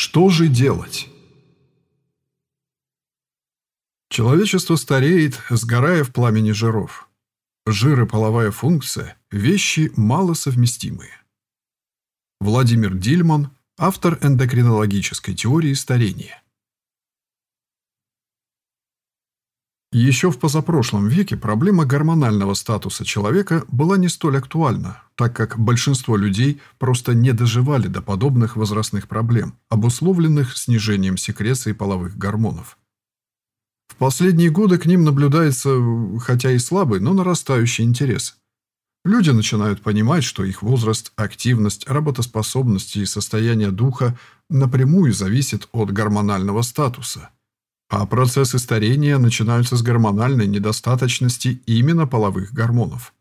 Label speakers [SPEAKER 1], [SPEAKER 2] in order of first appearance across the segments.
[SPEAKER 1] Что же делать? Человечество стареет, сгорая в пламени жиров. Жир и половая функция – вещи малосовместимые. Владимир Дильман, автор эндокринологической теории старения. Еще в позапрошлом веке проблема гормонального статуса человека была не столь актуальна, так как большинство людей просто не доживали до подобных возрастных проблем, обусловленных снижением секреции половых гормонов. В последние годы к ним наблюдается, хотя и слабый, но нарастающий интерес. Люди начинают понимать, что их возраст, активность, работоспособность и состояние духа напрямую зависит от гормонального статуса – а процессы старения начинаются с гормональной недостаточности именно половых гормонов.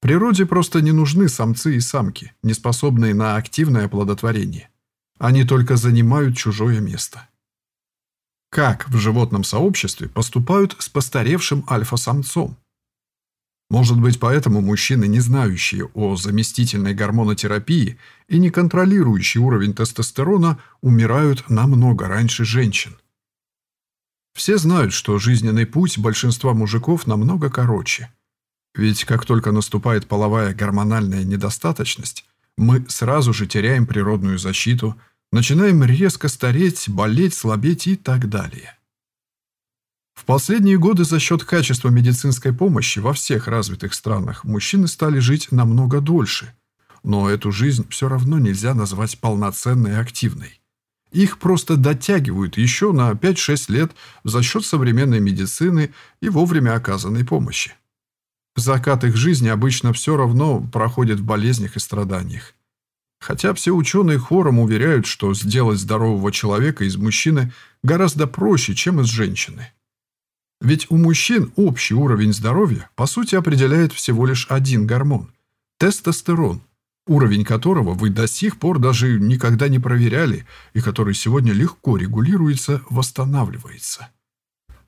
[SPEAKER 1] Природе просто не нужны самцы и самки, не способные на активное оплодотворение. Они только занимают чужое место. Как в животном сообществе поступают с постаревшим альфа-самцом? Может быть, поэтому мужчины, не знающие о заместительной гормонотерапии и не контролирующие уровень тестостерона, умирают намного раньше женщин. Все знают, что жизненный путь большинства мужиков намного короче. Ведь как только наступает половая гормональная недостаточность, мы сразу же теряем природную защиту, начинаем резко стареть, болеть, слабеть и так далее. В последние годы за счет качества медицинской помощи во всех развитых странах мужчины стали жить намного дольше, но эту жизнь все равно нельзя назвать полноценной и активной. Их просто дотягивают еще на 5-6 лет за счет современной медицины и вовремя оказанной помощи. Закат их жизни обычно все равно проходит в болезнях и страданиях. Хотя все ученые хором уверяют, что сделать здорового человека из мужчины гораздо проще, чем из женщины. Ведь у мужчин общий уровень здоровья по сути определяет всего лишь один гормон – тестостерон – уровень которого вы до сих пор даже никогда не проверяли и который сегодня легко регулируется, восстанавливается.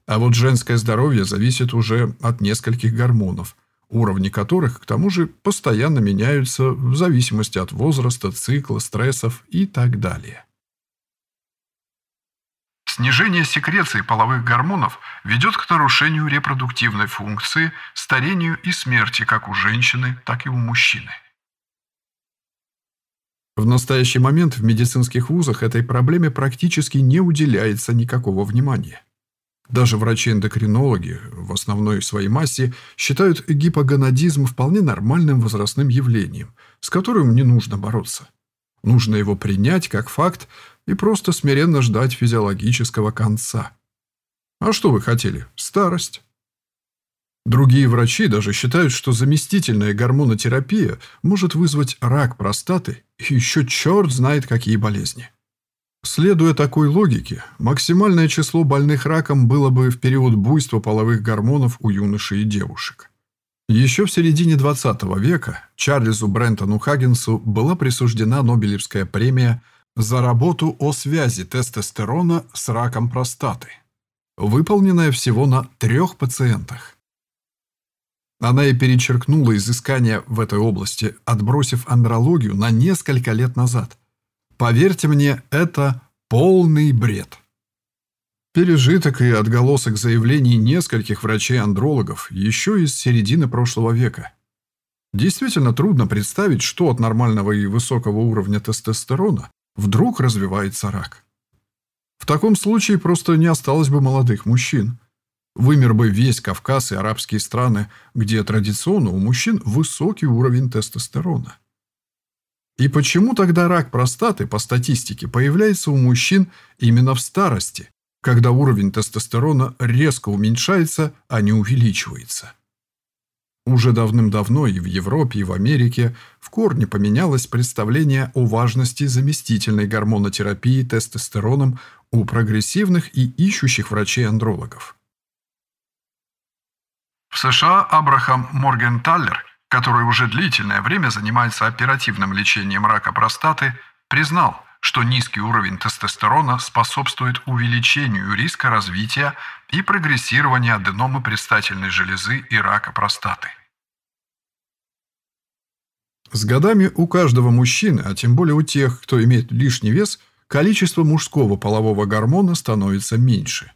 [SPEAKER 1] А вот женское здоровье зависит уже от нескольких гормонов, уровни которых, к тому же, постоянно меняются в зависимости от возраста, цикла, стрессов и так далее. Снижение секреции половых гормонов ведет к нарушению репродуктивной функции, старению и смерти как у женщины, так и у мужчины. В настоящий момент в медицинских вузах этой проблеме практически не уделяется никакого внимания. Даже врачи-эндокринологи в основной своей массе считают гипогонадизм вполне нормальным возрастным явлением, с которым не нужно бороться. Нужно его принять как факт и просто смиренно ждать физиологического конца. А что вы хотели? Старость. Другие врачи даже считают, что заместительная гормонотерапия может вызвать рак простаты еще черт знает какие болезни. Следуя такой логике, максимальное число больных раком было бы в период буйства половых гормонов у юношей и девушек. Еще в середине 20 века Чарльзу Брентону Хаггинсу была присуждена Нобелевская премия за работу о связи тестостерона с раком простаты, выполненная всего на трех пациентах. Она и перечеркнула изыскания в этой области, отбросив андрологию на несколько лет назад. Поверьте мне, это полный бред. Пережиток и отголосок заявлений нескольких врачей-андрологов еще из середины прошлого века. Действительно трудно представить, что от нормального и высокого уровня тестостерона вдруг развивается рак. В таком случае просто не осталось бы молодых мужчин. Вымер бы весь Кавказ и арабские страны, где традиционно у мужчин высокий уровень тестостерона. И почему тогда рак простаты, по статистике, появляется у мужчин именно в старости, когда уровень тестостерона резко уменьшается, а не увеличивается? Уже давным-давно и в Европе, и в Америке в корне поменялось представление о важности заместительной гормонотерапии тестостероном у прогрессивных и ищущих врачей-андрологов. В США Абрахам Моргенталлер, который уже длительное время занимается оперативным лечением рака простаты, признал, что низкий уровень тестостерона способствует увеличению риска развития и прогрессирования аденомы предстательной железы и рака простаты. С годами у каждого мужчины, а тем более у тех, кто имеет лишний вес, количество мужского полового гормона становится меньше.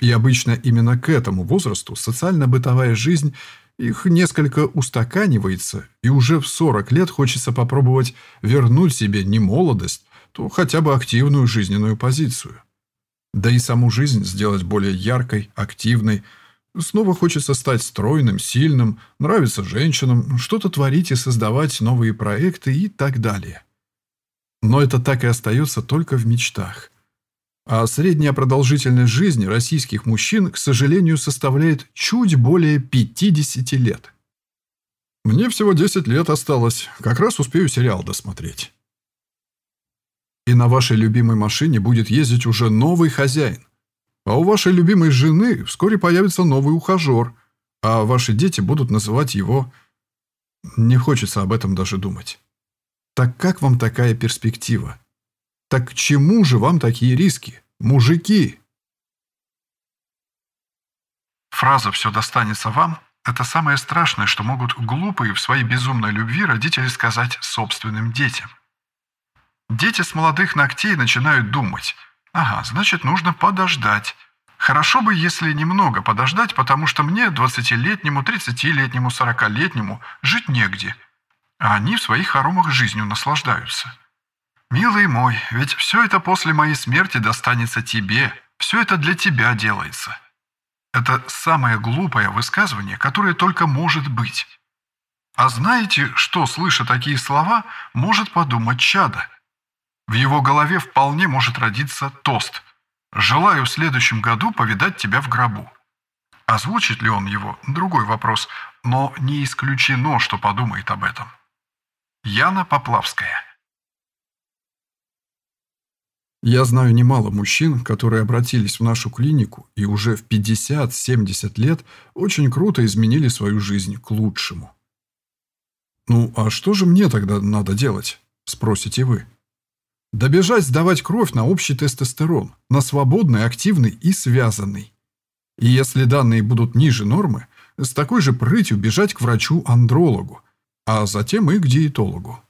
[SPEAKER 1] И обычно именно к этому возрасту социально-бытовая жизнь их несколько устаканивается, и уже в 40 лет хочется попробовать вернуть себе не молодость, то хотя бы активную жизненную позицию. Да и саму жизнь сделать более яркой, активной. Снова хочется стать стройным, сильным, нравиться женщинам, что-то творить и создавать новые проекты и так далее. Но это так и остается только в мечтах. А средняя продолжительность жизни российских мужчин, к сожалению, составляет чуть более 50 лет. Мне всего 10 лет осталось, как раз успею сериал досмотреть. И на вашей любимой машине будет ездить уже новый хозяин. А у вашей любимой жены вскоре появится новый ухажер, а ваши дети будут называть его... Не хочется об этом даже думать. Так как вам такая перспектива? Так к чему же вам такие риски, мужики?
[SPEAKER 2] Фраза «все достанется вам» — это самое страшное, что могут глупые в своей безумной любви родители сказать собственным детям. Дети с молодых ногтей начинают думать, ага, значит, нужно подождать. Хорошо бы, если немного подождать, потому что мне, 20-летнему, 30-летнему, 40-летнему, жить негде — а они в своих хоромах жизнью наслаждаются. Милый мой, ведь все это после моей смерти достанется тебе, все это для тебя делается. Это самое глупое высказывание, которое только может быть. А знаете, что, слыша такие слова, может подумать чада? В его голове вполне может родиться тост. «Желаю в следующем году повидать тебя в гробу». Озвучит ли он его – другой вопрос, но не исключено, что подумает об этом. Яна Поплавская
[SPEAKER 1] Я знаю немало мужчин, которые обратились в нашу клинику и уже в 50-70 лет очень круто изменили свою жизнь к лучшему. «Ну, а что же мне тогда надо делать?» – спросите вы. Добежать сдавать кровь на общий тестостерон, на свободный, активный и связанный. И если данные будут ниже нормы, с такой же прытью бежать к врачу-андрологу, а затем и к диетологу.